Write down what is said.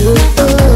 You.